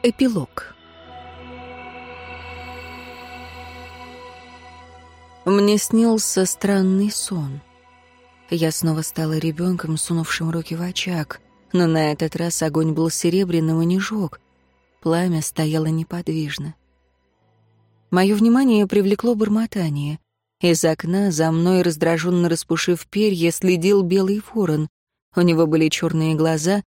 Эпилог Мне снился странный сон. Я снова стала ребенком, сунувшим руки в очаг, но на этот раз огонь был серебряным и не жег. Пламя стояло неподвижно. Мое внимание привлекло бормотание. Из окна за мной, раздраженно распушив перья, следил белый ворон. У него были черные глаза,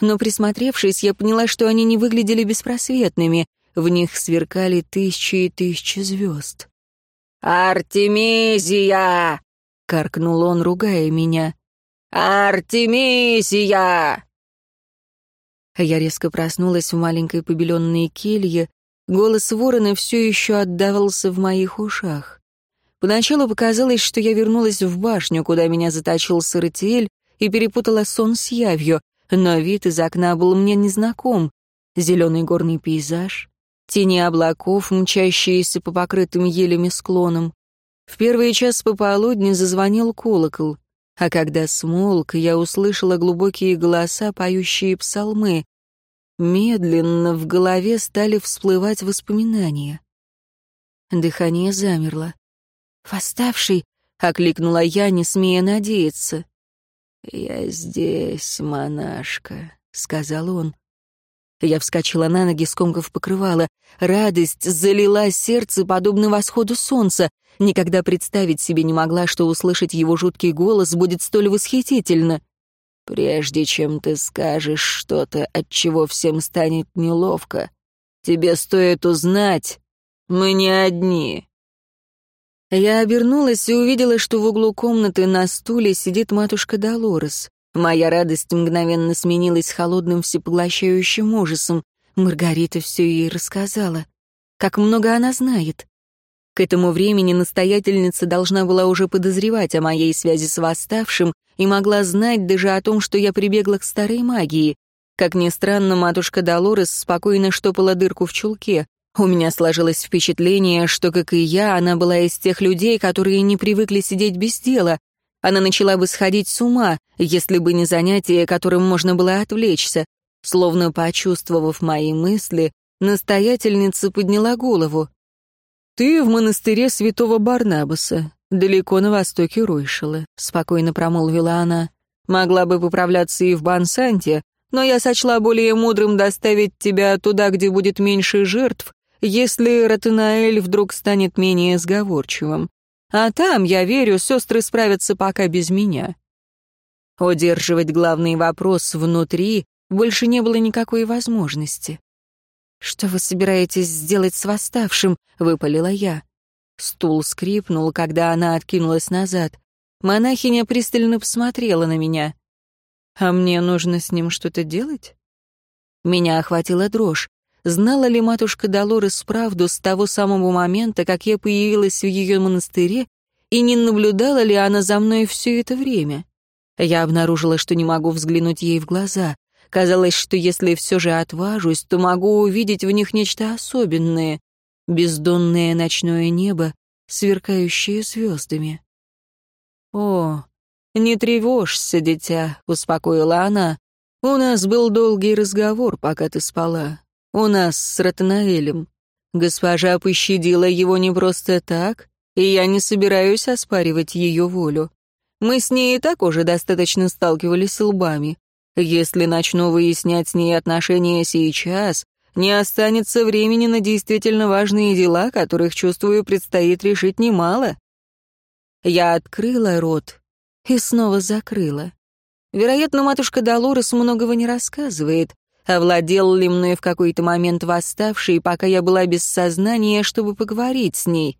но, присмотревшись, я поняла, что они не выглядели беспросветными, в них сверкали тысячи и тысячи звезд. «Артемизия!» — каркнул он, ругая меня. «Артемизия!» Я резко проснулась в маленькой побеленной келье. Голос ворона все еще отдавался в моих ушах. Поначалу показалось, что я вернулась в башню, куда меня заточил Саратиэль, и перепутала сон с явью, но вид из окна был мне незнаком. Зеленый горный пейзаж, тени облаков, мчащиеся по покрытым елями склонам. В первый час пополудни зазвонил колокол, а когда смолк, я услышала глубокие голоса, поющие псалмы. Медленно в голове стали всплывать воспоминания. Дыхание замерло. «Восставший!» — окликнула я, не смея надеяться. «Я здесь, монашка», — сказал он. Я вскочила на ноги, скомкав покрывала. Радость залила сердце, подобно восходу солнца. Никогда представить себе не могла, что услышать его жуткий голос будет столь восхитительно. «Прежде чем ты скажешь что-то, от чего всем станет неловко, тебе стоит узнать, мы не одни». Я обернулась и увидела, что в углу комнаты на стуле сидит матушка Долорес. Моя радость мгновенно сменилась холодным всепоглощающим ужасом. Маргарита все ей рассказала. Как много она знает. К этому времени настоятельница должна была уже подозревать о моей связи с восставшим и могла знать даже о том, что я прибегла к старой магии. Как ни странно, матушка Долорес спокойно штопала дырку в чулке. У меня сложилось впечатление, что, как и я, она была из тех людей, которые не привыкли сидеть без дела, она начала бы сходить с ума, если бы не занятие, которым можно было отвлечься. Словно почувствовав мои мысли, настоятельница подняла голову. «Ты в монастыре святого Барнабаса, далеко на востоке Ройшела», — спокойно промолвила она. «Могла бы поправляться и в Бансанте, но я сочла более мудрым доставить тебя туда, где будет меньше жертв, если Ратанаэль вдруг станет менее сговорчивым. А там, я верю, сестры справятся пока без меня. Удерживать главный вопрос внутри больше не было никакой возможности. «Что вы собираетесь сделать с восставшим?» — выпалила я. Стул скрипнул, когда она откинулась назад. Монахиня пристально посмотрела на меня. «А мне нужно с ним что-то делать?» Меня охватила дрожь. Знала ли матушка Долорес правду с того самого момента, как я появилась в ее монастыре, и не наблюдала ли она за мной все это время? Я обнаружила, что не могу взглянуть ей в глаза. Казалось, что если все же отважусь, то могу увидеть в них нечто особенное. Бездонное ночное небо, сверкающее звездами. «О, не тревожься, дитя», — успокоила она. «У нас был долгий разговор, пока ты спала. У нас с Ратанаэлем. Госпожа пощадила его не просто так, и я не собираюсь оспаривать ее волю. Мы с ней и так уже достаточно сталкивались лбами. Если начну выяснять с ней отношения сейчас, не останется времени на действительно важные дела, которых, чувствую, предстоит решить немало. Я открыла рот и снова закрыла. Вероятно, матушка Долорес многого не рассказывает, Овладел ли мной в какой-то момент восставший, пока я была без сознания, чтобы поговорить с ней?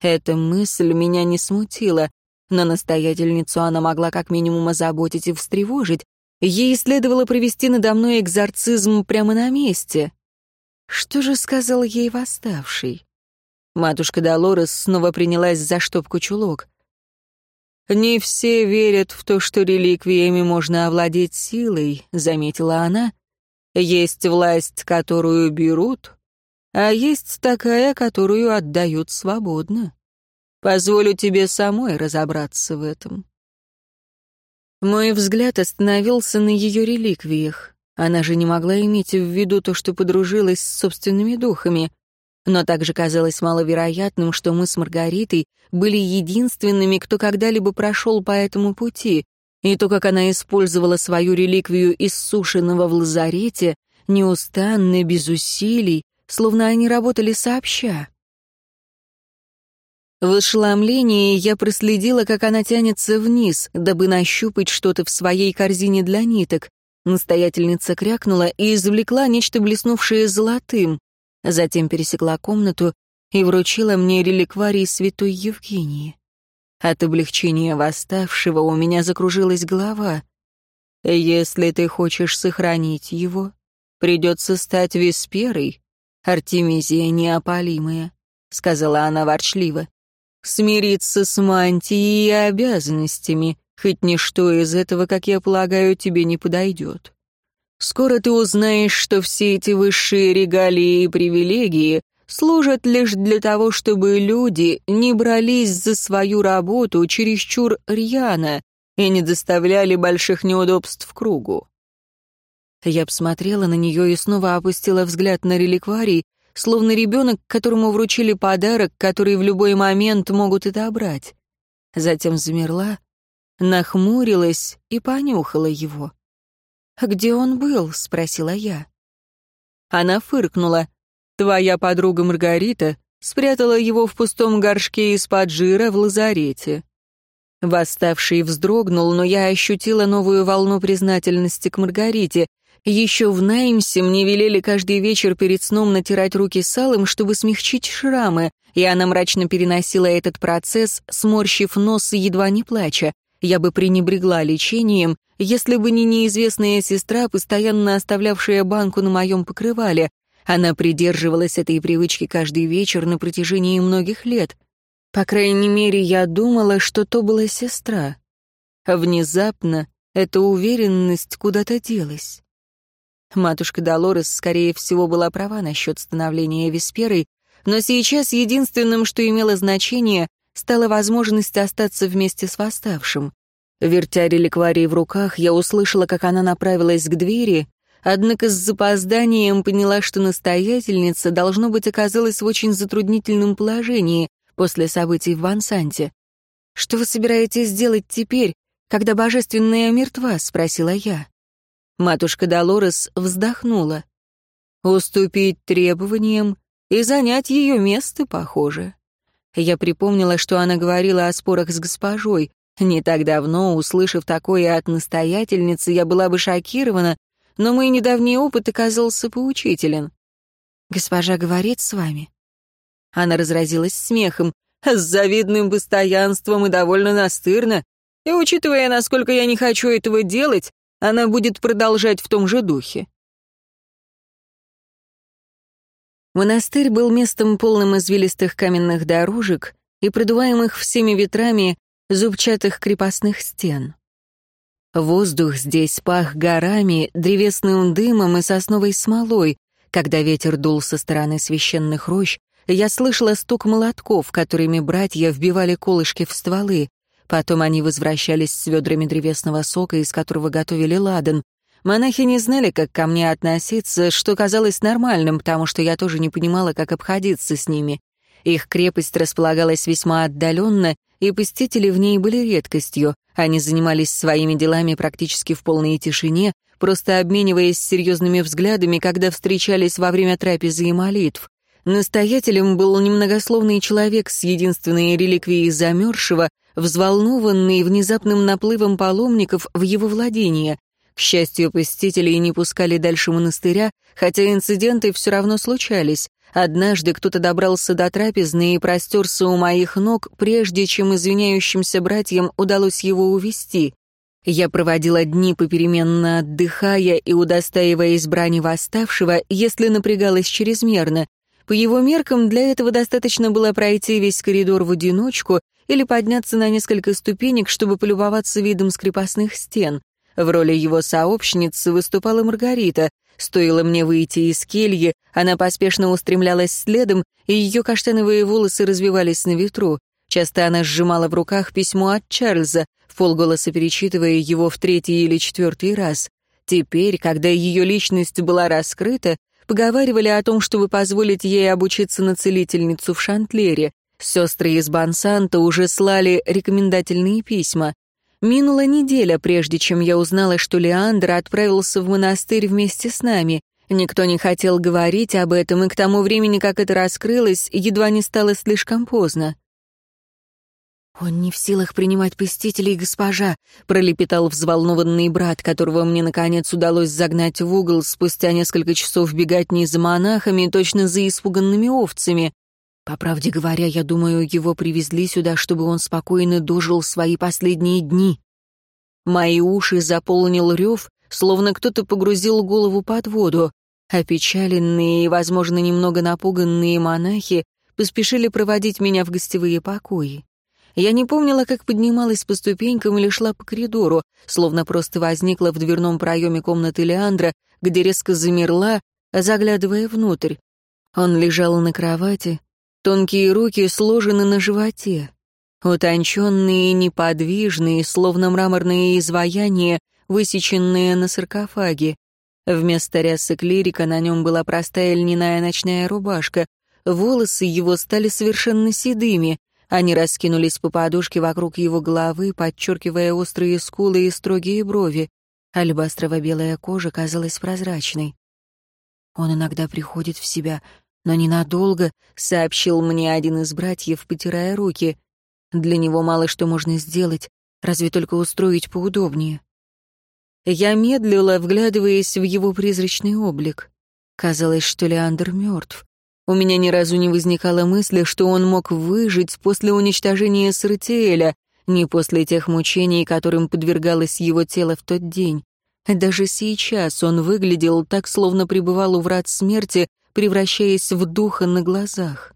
Эта мысль меня не смутила, но настоятельницу она могла как минимум озаботить и встревожить. Ей следовало провести надо мной экзорцизм прямо на месте. Что же сказал ей восставший? Матушка Долорес снова принялась за штопку чулок. «Не все верят в то, что реликвиями можно овладеть силой», — заметила она, есть власть, которую берут, а есть такая, которую отдают свободно. Позволю тебе самой разобраться в этом. Мой взгляд остановился на ее реликвиях. Она же не могла иметь в виду то, что подружилась с собственными духами. Но также казалось маловероятным, что мы с Маргаритой были единственными, кто когда-либо прошел по этому пути, и то, как она использовала свою реликвию иссушенного в лазарете, неустанно, без усилий, словно они работали сообща. В ошеломлении я проследила, как она тянется вниз, дабы нащупать что-то в своей корзине для ниток, Настоятельница крякнула и извлекла нечто блеснувшее золотым. Затем пересекла комнату и вручила мне реликварий святой Евгении. От облегчения восставшего у меня закружилась голова. «Если ты хочешь сохранить его, придется стать Весперой, Артемизия неопалимая», — сказала она ворчливо. «Смириться с мантией и обязанностями, Хоть ничто из этого, как я полагаю, тебе не подойдет. Скоро ты узнаешь, что все эти высшие регалии и привилегии служат лишь для того, чтобы люди не брались за свою работу чересчур рьяно и не доставляли больших неудобств кругу. Я посмотрела на нее и снова опустила взгляд на реликварий, словно ребенок, которому вручили подарок, который в любой момент могут отобрать. Затем замерла, нахмурилась и понюхала его. «Где он был?» — спросила я. Она фыркнула. «Твоя подруга Маргарита спрятала его в пустом горшке из-под жира в лазарете». Восставший вздрогнул, но я ощутила новую волну признательности к Маргарите. Еще в Наймсе мне велели каждый вечер перед сном натирать руки салом, чтобы смягчить шрамы, и она мрачно переносила этот процесс, сморщив нос и едва не плача. Я бы пренебрегла лечением, если бы не неизвестная сестра, постоянно оставлявшая банку на моем покрывале. Она придерживалась этой привычки каждый вечер на протяжении многих лет. По крайней мере, я думала, что то была сестра. Внезапно эта уверенность куда-то делась. Матушка Долорес, скорее всего, была права насчет становления Весперой, но сейчас единственным, что имело значение, стала возможность остаться вместе с восставшим. Вертя реликварий в руках, я услышала, как она направилась к двери, однако с запозданием поняла, что настоятельница, должно быть, оказалась в очень затруднительном положении после событий в Вансанте. «Что вы собираетесь делать теперь, когда божественная мертва?» — спросила я. Матушка Долорес вздохнула. «Уступить требованиям и занять ее место, похоже». Я припомнила, что она говорила о спорах с госпожой. Не так давно, услышав такое от настоятельницы, я была бы шокирована, но мой недавний опыт оказался поучителен. «Госпожа говорит с вами?» Она разразилась смехом, с завидным постоянством и довольно настырно. И учитывая, насколько я не хочу этого делать, она будет продолжать в том же духе. Монастырь был местом полным извилистых каменных дорожек и продуваемых всеми ветрами зубчатых крепостных стен. Воздух здесь пах горами, древесным дымом и сосновой смолой. Когда ветер дул со стороны священных рощ, я слышала стук молотков, которыми братья вбивали колышки в стволы. Потом они возвращались с ведрами древесного сока, из которого готовили ладан. Монахи не знали, как ко мне относиться, что казалось нормальным, потому что я тоже не понимала, как обходиться с ними. Их крепость располагалась весьма отдаленно, и посетители в ней были редкостью. Они занимались своими делами практически в полной тишине, просто обмениваясь серьезными взглядами, когда встречались во время трапезы и молитв. Настоятелем был немногословный человек с единственной реликвией замерзшего, взволнованный внезапным наплывом паломников в его владение. К счастью, посетителей не пускали дальше монастыря, хотя инциденты все равно случались. Однажды кто-то добрался до трапезны и простерся у моих ног, прежде чем извиняющимся братьям удалось его увести. Я проводила дни попеременно отдыхая и удостаиваясь брани восставшего, если напрягалась чрезмерно. По его меркам для этого достаточно было пройти весь коридор в одиночку или подняться на несколько ступенек, чтобы полюбоваться видом скрепостных стен. В роли его сообщницы выступала Маргарита. Стоило мне выйти из кельи, она поспешно устремлялась следом, и ее каштановые волосы развивались на ветру. Часто она сжимала в руках письмо от Чарльза, в полголоса перечитывая его в третий или четвертый раз. Теперь, когда ее личность была раскрыта, поговаривали о том, чтобы позволить ей обучиться на целительницу в Шантлере. Сестры из Бансанта уже слали рекомендательные письма. Минула неделя, прежде чем я узнала, что Леандр отправился в монастырь вместе с нами. Никто не хотел говорить об этом, и к тому времени, как это раскрылось, едва не стало слишком поздно. «Он не в силах принимать посетителей, госпожа», — пролепетал взволнованный брат, которого мне, наконец, удалось загнать в угол спустя несколько часов бегать не за монахами, точно за испуганными овцами. По правде говоря, я думаю, его привезли сюда, чтобы он спокойно дожил свои последние дни. Мои уши заполнил рев, словно кто-то погрузил голову под воду. Опечаленные и, возможно, немного напуганные монахи поспешили проводить меня в гостевые покои. Я не помнила, как поднималась по ступенькам или шла по коридору, словно просто возникла в дверном проеме комнаты Леандра, где резко замерла, заглядывая внутрь. Он лежал на кровати, тонкие руки сложены на животе. Утонченные неподвижные, словно мраморные изваяния, высеченные на саркофаге. Вместо рясы клирика на нем была простая льняная ночная рубашка. Волосы его стали совершенно седыми, они раскинулись по подушке вокруг его головы, подчеркивая острые скулы и строгие брови. Альбастрово-белая кожа казалась прозрачной. «Он иногда приходит в себя, но ненадолго», — сообщил мне один из братьев, потирая руки. «Для него мало что можно сделать, разве только устроить поудобнее». Я медлила, вглядываясь в его призрачный облик. Казалось, что Леандр мертв. У меня ни разу не возникало мысли, что он мог выжить после уничтожения Сартиэля, не после тех мучений, которым подвергалось его тело в тот день. Даже сейчас он выглядел так, словно пребывал у врат смерти, превращаясь в духа на глазах.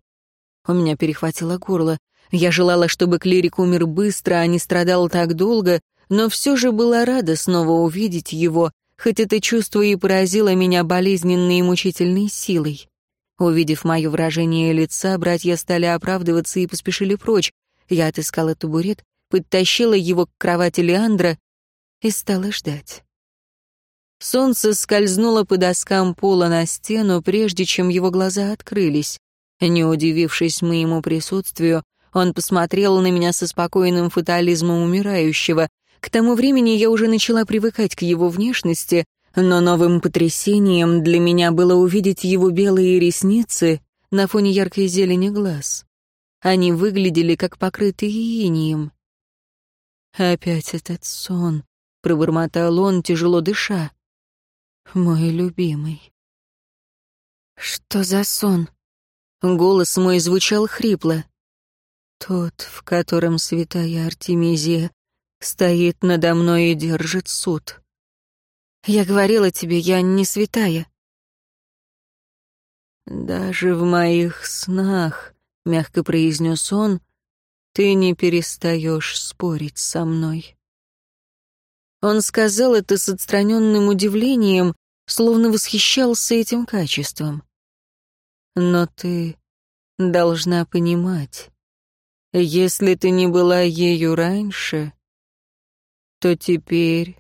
У меня перехватило горло. Я желала, чтобы клирик умер быстро, а не страдал так долго, но все же была рада снова увидеть его, хоть это чувство и поразило меня болезненной и мучительной силой. Увидев мое выражение лица, братья стали оправдываться и поспешили прочь. Я отыскала табурет, подтащила его к кровати Леандра и стала ждать. Солнце скользнуло по доскам пола на стену, прежде чем его глаза открылись. Не удивившись моему присутствию, он посмотрел на меня со спокойным фатализмом умирающего. К тому времени я уже начала привыкать к его внешности, но новым потрясением для меня было увидеть его белые ресницы на фоне яркой зелени глаз. Они выглядели как покрытые инием. «Опять этот сон», — пробормотал он, тяжело дыша. «Мой любимый». «Что за сон?» Голос мой звучал хрипло. «Тот, в котором святая Артемизия стоит надо мной и держит суд». Я говорила тебе, я не святая. Даже в моих снах, мягко произнес он, ты не перестаешь спорить со мной. Он сказал это с отстраненным удивлением, словно восхищался этим качеством. Но ты должна понимать, если ты не была ею раньше, то теперь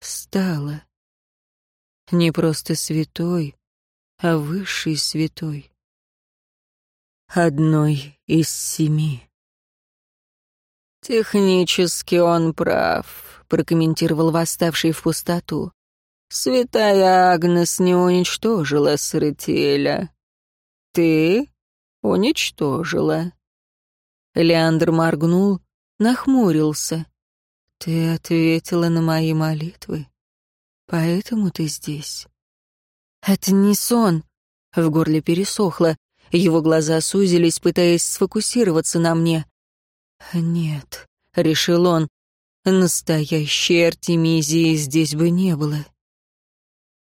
стала не просто святой, а высший святой. Одной из семи. «Технически он прав», — прокомментировал восставший в пустоту. «Святая Агнес не уничтожила Сретеля. Ты уничтожила». Леандр моргнул, нахмурился. «Ты ответила на мои молитвы. Поэтому ты здесь. Это не сон. В горле пересохло. Его глаза сузились, пытаясь сфокусироваться на мне. Нет, решил он, настоящей Артемизии здесь бы не было.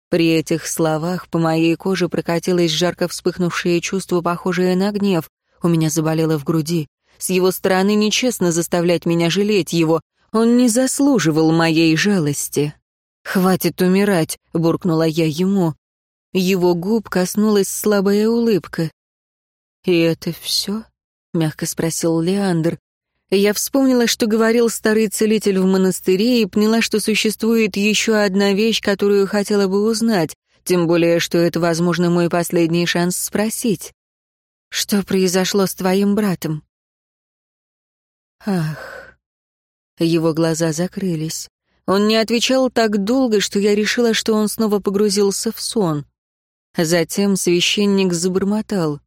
При этих словах по моей коже прокатилось жарко вспыхнувшее чувство, похожее на гнев. У меня заболело в груди. С его стороны нечестно заставлять меня жалеть его. Он не заслуживал моей жалости. «Хватит умирать», — буркнула я ему. Его губ коснулась слабая улыбка. «И это все?» — мягко спросил Леандр. Я вспомнила, что говорил старый целитель в монастыре, и поняла, что существует еще одна вещь, которую хотела бы узнать, тем более, что это, возможно, мой последний шанс спросить. Что произошло с твоим братом? Ах. Его глаза закрылись. Он не отвечал так долго, что я решила, что он снова погрузился в сон. Затем священник забормотал.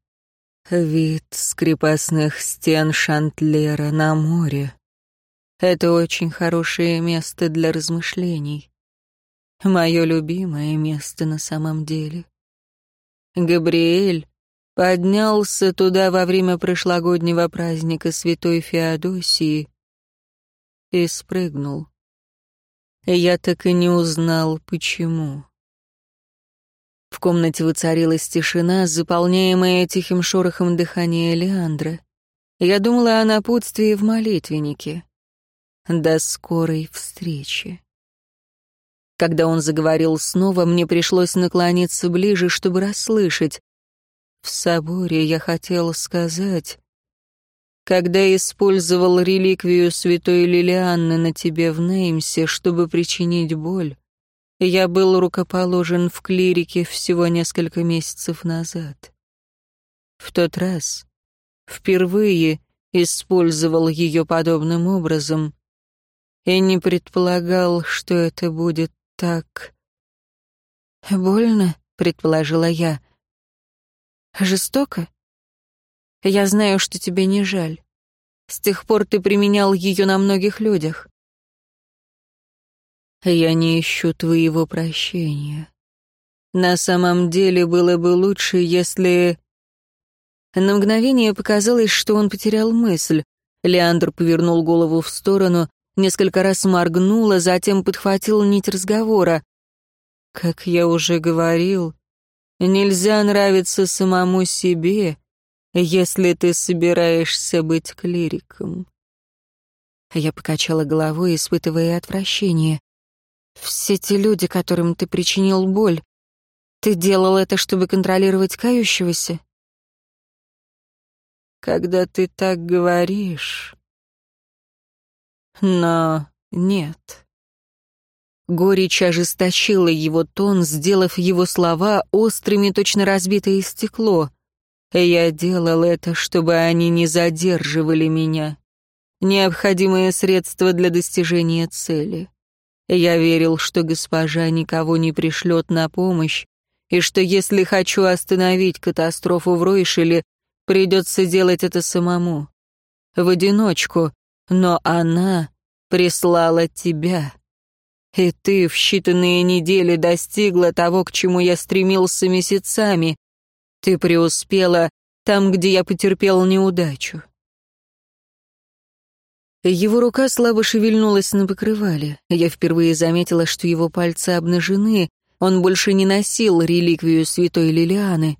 Вид с крепостных стен Шантлера на море. Это очень хорошее место для размышлений. Мое любимое место на самом деле. Габриэль поднялся туда во время прошлогоднего праздника Святой Феодосии и спрыгнул. Я так и не узнал, почему. В комнате воцарилась тишина, заполняемая тихим шорохом дыхания Леандра. Я думала о напутствии в молитвеннике. До скорой встречи. Когда он заговорил снова, мне пришлось наклониться ближе, чтобы расслышать. В соборе я хотел сказать... Когда использовал реликвию святой Лилианны на тебе в Неймсе, чтобы причинить боль, я был рукоположен в клирике всего несколько месяцев назад. В тот раз впервые использовал ее подобным образом и не предполагал, что это будет так... «Больно?» — предположила я. «Жестоко? Я знаю, что тебе не жаль. С тех пор ты применял ее на многих людях. Я не ищу твоего прощения. На самом деле было бы лучше, если... На мгновение показалось, что он потерял мысль. Леандр повернул голову в сторону, несколько раз моргнул, а затем подхватил нить разговора. Как я уже говорил, нельзя нравиться самому себе, если ты собираешься быть клириком. Я покачала головой, испытывая отвращение. Все те люди, которым ты причинил боль, ты делал это, чтобы контролировать кающегося? Когда ты так говоришь... Но нет. Горечь ожесточила его тон, сделав его слова острыми, точно разбитое стекло. Я делал это, чтобы они не задерживали меня. Необходимое средство для достижения цели. Я верил, что госпожа никого не пришлет на помощь, и что если хочу остановить катастрофу в Ройшеле, придется делать это самому. В одиночку, но она прислала тебя. И ты в считанные недели достигла того, к чему я стремился месяцами. Ты преуспела там, где я потерпел неудачу. Его рука слабо шевельнулась на покрывале. Я впервые заметила, что его пальцы обнажены. Он больше не носил реликвию святой Лилианы.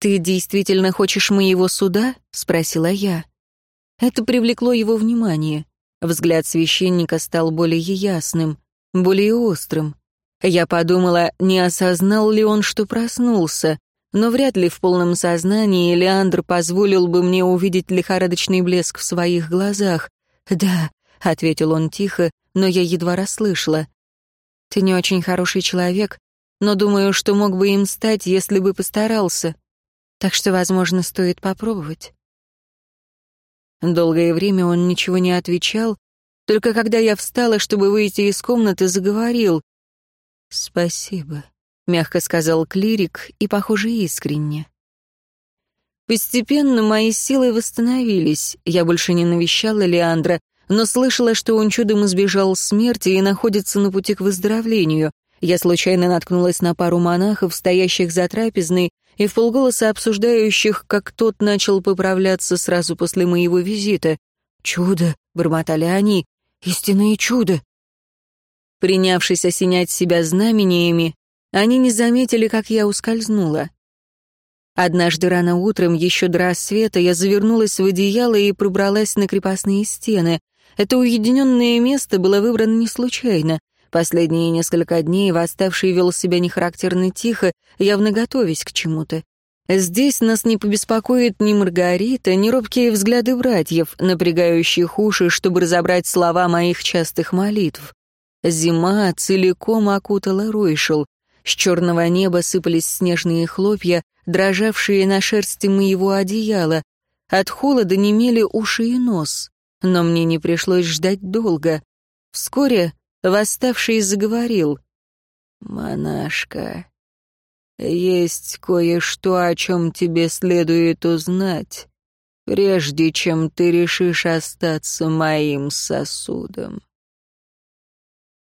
«Ты действительно хочешь моего суда?» — спросила я. Это привлекло его внимание. Взгляд священника стал более ясным, более острым. Я подумала, не осознал ли он, что проснулся но вряд ли в полном сознании Леандр позволил бы мне увидеть лихорадочный блеск в своих глазах. «Да», — ответил он тихо, но я едва расслышала. «Ты не очень хороший человек, но думаю, что мог бы им стать, если бы постарался. Так что, возможно, стоит попробовать». Долгое время он ничего не отвечал, только когда я встала, чтобы выйти из комнаты, заговорил. «Спасибо». — мягко сказал клирик и, похоже, искренне. Постепенно мои силы восстановились. Я больше не навещала Леандра, но слышала, что он чудом избежал смерти и находится на пути к выздоровлению. Я случайно наткнулась на пару монахов, стоящих за трапезной, и в полголоса обсуждающих, как тот начал поправляться сразу после моего визита. «Чудо!» — бормотали они. «Истинное чудо!» Принявшись осенять себя знамениями, они не заметили, как я ускользнула. Однажды рано утром, еще до рассвета, я завернулась в одеяло и пробралась на крепостные стены. Это уединенное место было выбрано не случайно. Последние несколько дней восставший вел себя нехарактерно тихо, явно готовясь к чему-то. Здесь нас не побеспокоит ни Маргарита, ни робкие взгляды братьев, напрягающих уши, чтобы разобрать слова моих частых молитв. Зима целиком окутала Ройшел. С черного неба сыпались снежные хлопья, дрожавшие на шерсти моего одеяла. От холода немели уши и нос. Но мне не пришлось ждать долго. Вскоре восставший заговорил. «Монашка, есть кое-что, о чем тебе следует узнать, прежде чем ты решишь остаться моим сосудом».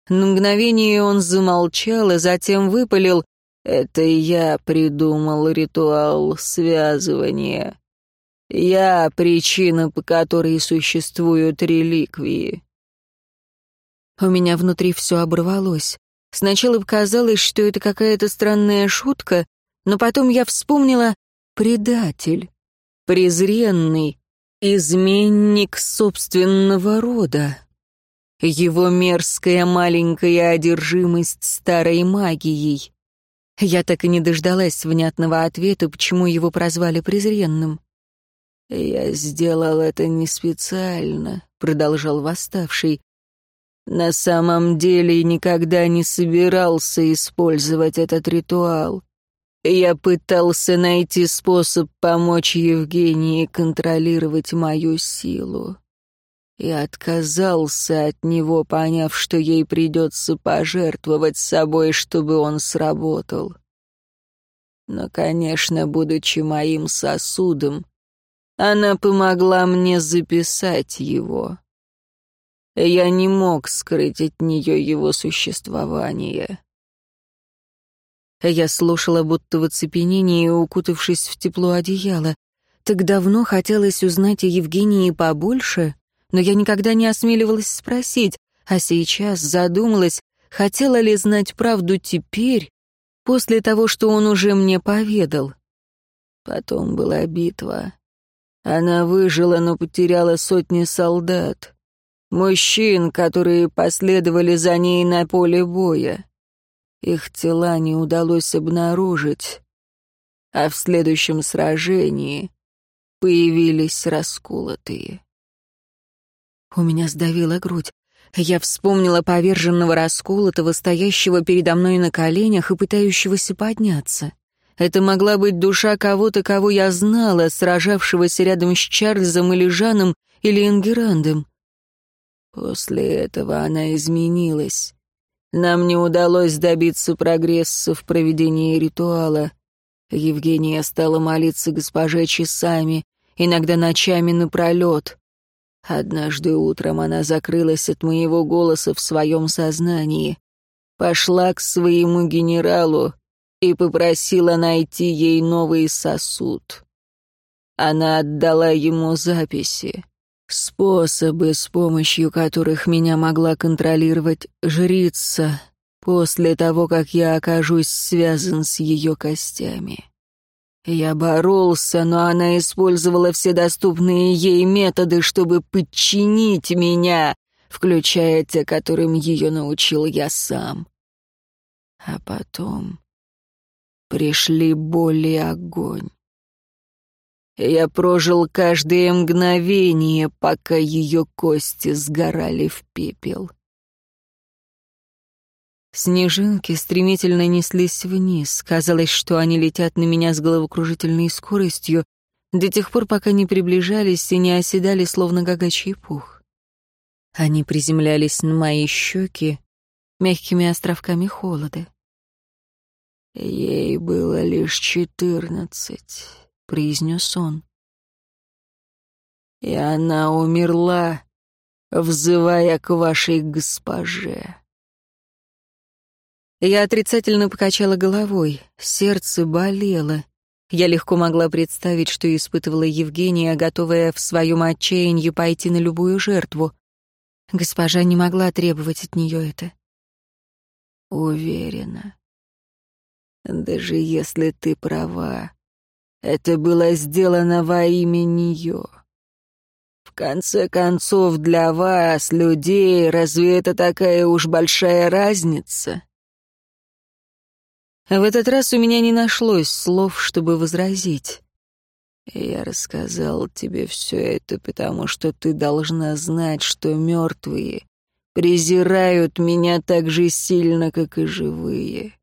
На мгновение он замолчал, а затем выпалил «Это я придумал ритуал связывания. Я причина, по которой существуют реликвии». У меня внутри все оборвалось. Сначала показалось, что это какая-то странная шутка, но потом я вспомнила «предатель», «презренный», «изменник собственного рода». Его мерзкая маленькая одержимость старой магией. Я так и не дождалась внятного ответа, почему его прозвали презренным. «Я сделал это не специально», — продолжал восставший. На самом деле никогда не собирался использовать этот ритуал. Я пытался найти способ помочь Евгении контролировать мою силу. И отказался от него, поняв, что ей придется пожертвовать собой, чтобы он сработал. Но, конечно, будучи моим сосудом, она помогла мне записать его. Я не мог скрыть от нее его существование. Я слушала, будто в оцепенении, укутавшись в тепло одеяла. Так давно хотелось узнать о Евгении побольше, но я никогда не осмеливалась спросить, а сейчас задумалась, хотела ли знать правду теперь, после того, что он уже мне поведал. Потом была битва. Она выжила, но потеряла сотни солдат мужчин, которые последовали за ней на поле боя. Их тела не удалось обнаружить, а в следующем сражении появились расколотые. У меня сдавила грудь. Я вспомнила поверженного расколотого, стоящего передо мной на коленях и пытающегося подняться. Это могла быть душа кого-то, кого я знала, сражавшегося рядом с Чарльзом или Жаном или Ингерандом. После этого она изменилась. Нам не удалось добиться прогресса в проведении ритуала. Евгения стала молиться госпоже часами, иногда ночами напролет. Однажды утром она закрылась от моего голоса в своем сознании, пошла к своему генералу и попросила найти ей новый сосуд. Она отдала ему записи. Способы, с помощью которых меня могла контролировать жрица после того, как я окажусь связан с ее костями. Я боролся, но она использовала все доступные ей методы, чтобы подчинить меня, включая те, которым ее научил я сам. А потом пришли боль и огонь. Я прожил каждое мгновение, пока ее кости сгорали в пепел. Снежинки стремительно неслись вниз. Казалось, что они летят на меня с головокружительной скоростью, до тех пор, пока не приближались и не оседали, словно гагачий пух. Они приземлялись на мои щеки мягкими островками холода. Ей было лишь четырнадцать. — произнес он. «И она умерла, взывая к вашей госпоже». Я отрицательно покачала головой, сердце болело. Я легко могла представить, что испытывала Евгения, готовая в своем отчаянии пойти на любую жертву. Госпожа не могла требовать от нее это. Уверена. Даже если ты права, это было сделано во имя нее. В конце концов, для вас, людей, разве это такая уж большая разница? В этот раз у меня не нашлось слов, чтобы возразить. «Я рассказал тебе все это, потому что ты должна знать, что мертвые презирают меня так же сильно, как и живые.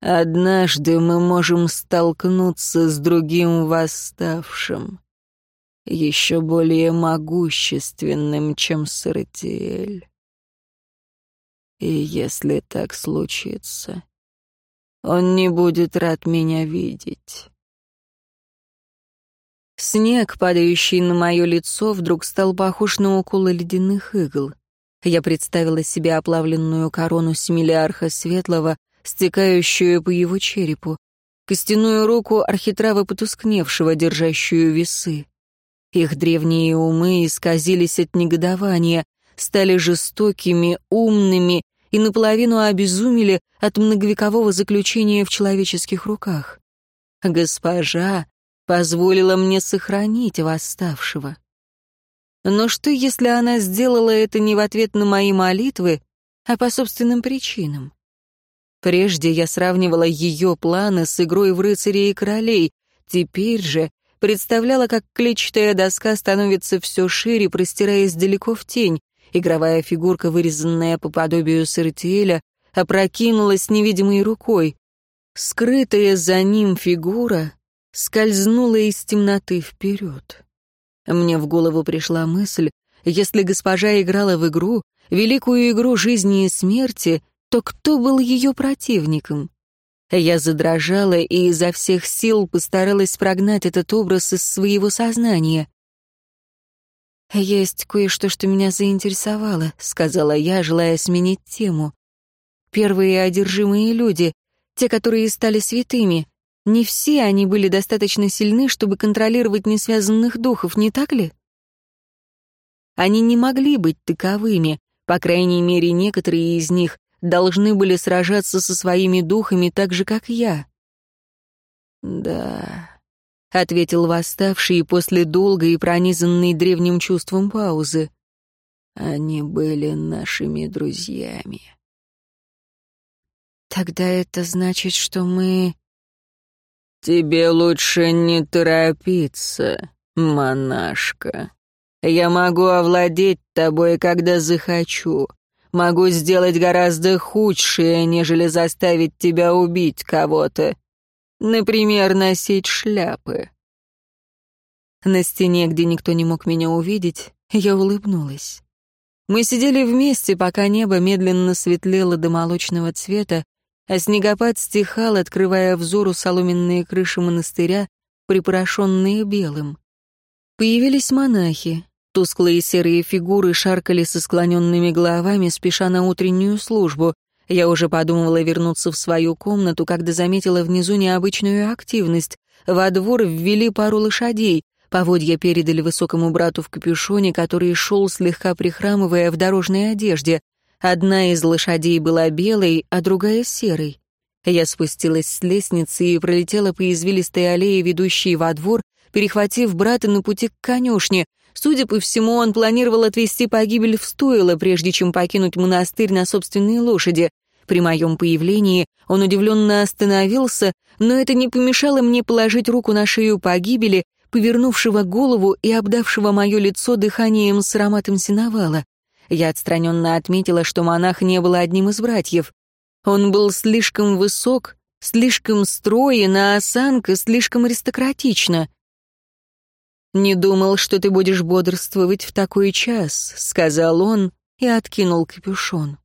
Однажды мы можем столкнуться с другим восставшим, еще более могущественным, чем Саратиэль. И если так случится, он не будет рад меня видеть. Снег, падающий на мое лицо, вдруг стал похож на уколы ледяных игл. Я представила себе оплавленную корону семилиарха Светлого, стекающую по его черепу, костяную руку архитрава потускневшего, держащую весы. Их древние умы исказились от негодования, стали жестокими, умными и наполовину обезумели от многовекового заключения в человеческих руках. Госпожа позволила мне сохранить восставшего. Но что, если она сделала это не в ответ на мои молитвы, а по собственным причинам? Прежде я сравнивала ее планы с игрой в рыцарей и королей, теперь же представляла, как клетчатая доска становится все шире, простираясь далеко в тень. Игровая фигурка, вырезанная по подобию Сартиэля, опрокинулась невидимой рукой. Скрытая за ним фигура скользнула из темноты вперед. Мне в голову пришла мысль, если госпожа играла в игру, великую игру жизни и смерти, то кто был ее противником? Я задрожала и изо всех сил постаралась прогнать этот образ из своего сознания. «Есть кое-что, что меня заинтересовало», — сказала я, желая сменить тему. «Первые одержимые люди, те, которые стали святыми, не все они были достаточно сильны, чтобы контролировать несвязанных духов, не так ли? Они не могли быть таковыми, по крайней мере, некоторые из них должны были сражаться со своими духами так же, как я. «Да», — ответил восставший после долгой и пронизанной древним чувством паузы. «Они были нашими друзьями». «Тогда это значит, что мы...» «Тебе лучше не торопиться, монашка. Я могу овладеть тобой, когда захочу. Могу сделать гораздо худшее, нежели заставить тебя убить кого-то. Например, носить шляпы». На стене, где никто не мог меня увидеть, я улыбнулась. Мы сидели вместе, пока небо медленно светлело до молочного цвета, а снегопад стихал, открывая взору соломенные крыши монастыря, припорошенные белым. Появились монахи. Тусклые серые фигуры шаркали со склоненными головами, спеша на утреннюю службу. Я уже подумывала вернуться в свою комнату, когда заметила внизу необычную активность. Во двор ввели пару лошадей. Поводья передали высокому брату в капюшоне, который шел, слегка прихрамывая в дорожной одежде. Одна из лошадей была белой, а другая — серой. Я спустилась с лестницы и пролетела по извилистой аллее, ведущей во двор, перехватив брата на пути к конюшне. Судя по всему, он планировал отвезти погибель в стойло, прежде чем покинуть монастырь на собственной лошади. При моем появлении он удивленно остановился, но это не помешало мне положить руку на шею погибели, повернувшего голову и обдавшего мое лицо дыханием с ароматом сеновала. Я отстраненно отметила, что монах не был одним из братьев. Он был слишком высок, слишком строен, а осанка слишком аристократична. «Не думал, что ты будешь бодрствовать в такой час», — сказал он и откинул капюшон.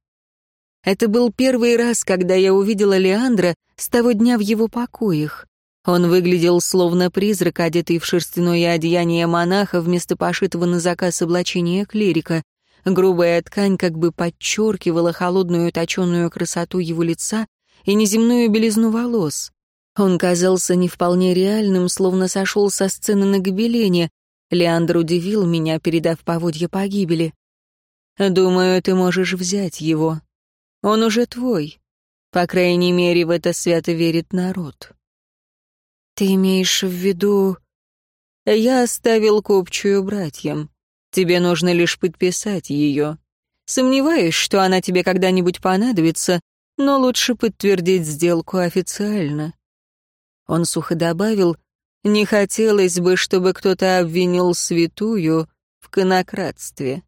Это был первый раз, когда я увидела Леандра с того дня в его покоях. Он выглядел словно призрак, одетый в шерстяное одеяние монаха вместо пошитого на заказ облачения клирика. Грубая ткань как бы подчеркивала холодную точеную красоту его лица и неземную белизну волос. Он казался не вполне реальным, словно сошел со сцены на гобелене. Леандр удивил меня, передав поводья погибели. «Думаю, ты можешь взять его. Он уже твой. По крайней мере, в это свято верит народ». «Ты имеешь в виду...» «Я оставил копчую братьям. Тебе нужно лишь подписать ее. Сомневаюсь, что она тебе когда-нибудь понадобится, но лучше подтвердить сделку официально. Он сухо добавил, не хотелось бы, чтобы кто-то обвинил святую в конократстве.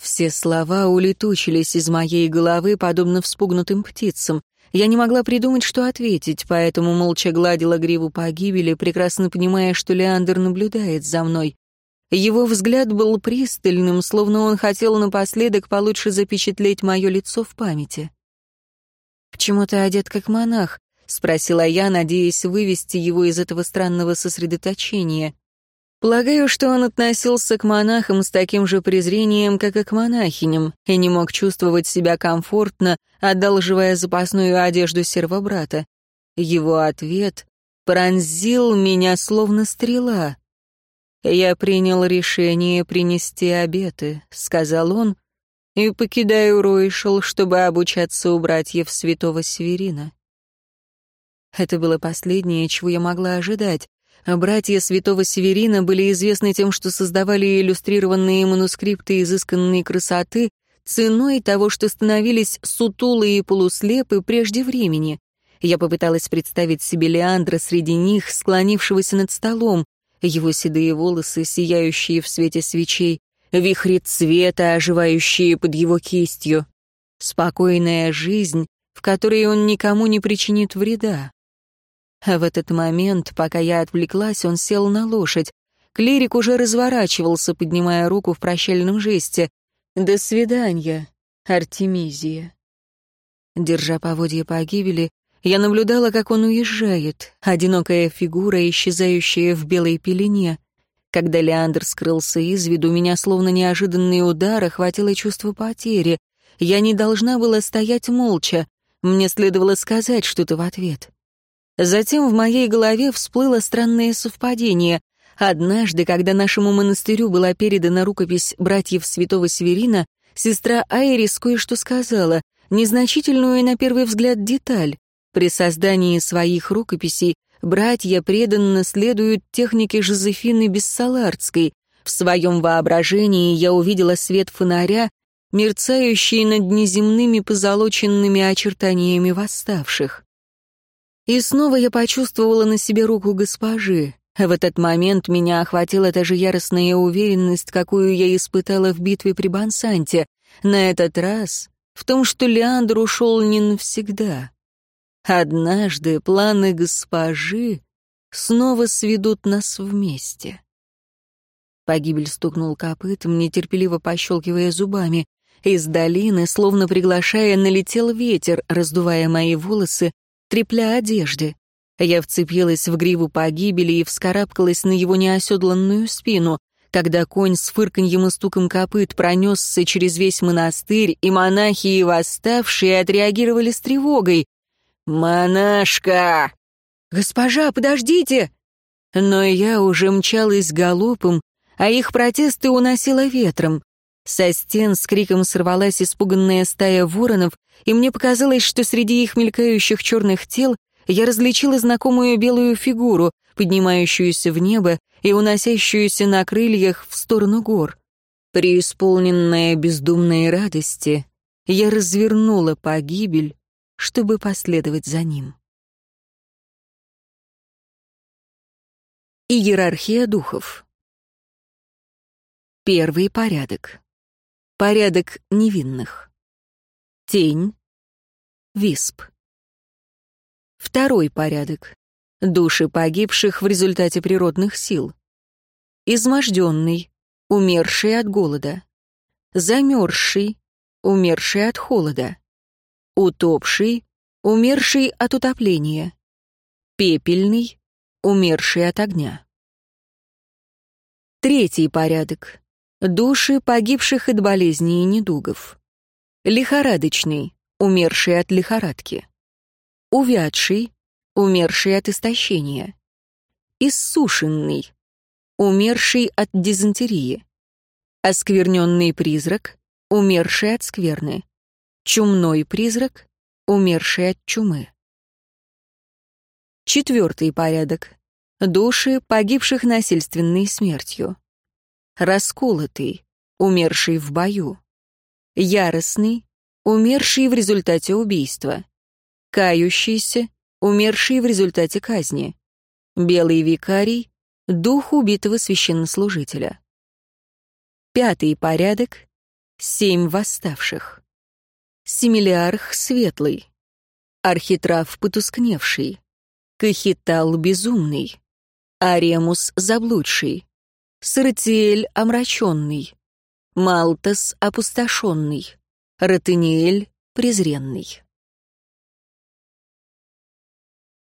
Все слова улетучились из моей головы, подобно вспугнутым птицам. Я не могла придумать, что ответить, поэтому молча гладила гриву погибели, прекрасно понимая, что Леандр наблюдает за мной. Его взгляд был пристальным, словно он хотел напоследок получше запечатлеть мое лицо в памяти. «Почему ты одет как монах?» — спросила я, надеясь вывести его из этого странного сосредоточения. Полагаю, что он относился к монахам с таким же презрением, как и к монахиням, и не мог чувствовать себя комфортно, одалживая запасную одежду сервобрата. Его ответ пронзил меня словно стрела. «Я принял решение принести обеты», — сказал он, «и покидаю Ройшел, чтобы обучаться у братьев святого Северина». Это было последнее, чего я могла ожидать. Братья святого Северина были известны тем, что создавали иллюстрированные манускрипты изысканной красоты ценой того, что становились сутулые и полуслепы прежде времени. Я попыталась представить себе Леандра среди них, склонившегося над столом, его седые волосы, сияющие в свете свечей, вихри цвета, оживающие под его кистью. Спокойная жизнь, в которой он никому не причинит вреда. А в этот момент, пока я отвлеклась, он сел на лошадь. Клирик уже разворачивался, поднимая руку в прощальном жесте. «До свидания, Артемизия». Держа поводья погибели, я наблюдала, как он уезжает, одинокая фигура, исчезающая в белой пелене. Когда Леандр скрылся из виду, меня словно неожиданный удар охватило чувство потери. Я не должна была стоять молча. Мне следовало сказать что-то в ответ. Затем в моей голове всплыло странное совпадение. Однажды, когда нашему монастырю была передана рукопись братьев святого Северина, сестра Айрис кое-что сказала, незначительную на первый взгляд деталь. При создании своих рукописей братья преданно следуют технике Жозефины Бессалардской. В своем воображении я увидела свет фонаря, мерцающий над неземными позолоченными очертаниями восставших. И снова я почувствовала на себе руку госпожи. В этот момент меня охватила та же яростная уверенность, какую я испытала в битве при Бансанте. На этот раз в том, что Леандр ушел не навсегда. Однажды планы госпожи снова сведут нас вместе. Погибель стукнул копытом, нетерпеливо пощелкивая зубами. Из долины, словно приглашая, налетел ветер, раздувая мои волосы, трепля одежды. Я вцепилась в гриву погибели и вскарабкалась на его неоседланную спину. Когда конь с фырканьем и стуком копыт пронесся через весь монастырь, и монахи и восставшие отреагировали с тревогой. «Монашка!» «Госпожа, подождите!» Но я уже мчалась галопом, а их протесты уносило ветром. Со стен с криком сорвалась испуганная стая воронов, и мне показалось, что среди их мелькающих черных тел я различила знакомую белую фигуру, поднимающуюся в небо и уносящуюся на крыльях в сторону гор. Преисполненная бездумной радости, я развернула погибель чтобы последовать за ним. Иерархия духов. Первый порядок. Порядок невинных. Тень. Висп. Второй порядок. Души погибших в результате природных сил. Изможденный, умерший от голода. Замерзший, умерший от холода утопший, умерший от утопления, пепельный, умерший от огня. Третий порядок. Души погибших от болезней и недугов. Лихорадочный, умерший от лихорадки. Увядший, умерший от истощения. Иссушенный, умерший от дизентерии. Оскверненный призрак, умерший от скверны. Чумной призрак, умерший от чумы. Четвертый порядок. Души, погибших насильственной смертью. Расколотый, умерший в бою. Яростный, умерший в результате убийства. Кающийся, умерший в результате казни. Белый викарий, дух убитого священнослужителя. Пятый порядок — семь восставших. Семилиарх светлый. Архитрав потускневший. Кахитал безумный. Аремус заблудший. Саратиэль омраченный. Малтас опустошенный. Ротыниэль презренный.